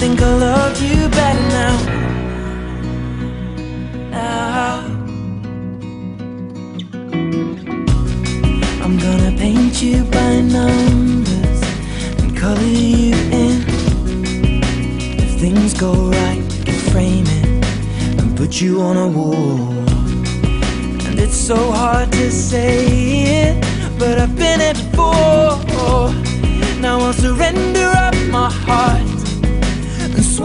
think I love you better now ah. I'm gonna paint you by numbers and color you in. If things go right, we can frame it and put you on a wall. And it's so hard to say it, but I've been it before. Now I'll surrender up my heart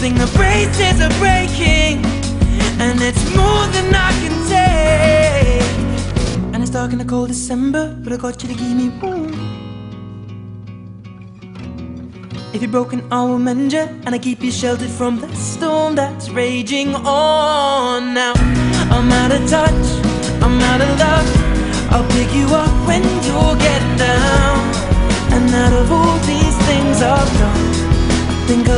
Think the braces are breaking And it's more than I can take And it's dark in the cold December, but I got you to keep me warm. If you're broken, I will mend you, and I keep you sheltered from the storm that's raging on. Now I'm out of touch, I'm out of love. I'll pick you up when you're getting down. And out of all these things I've done, I think I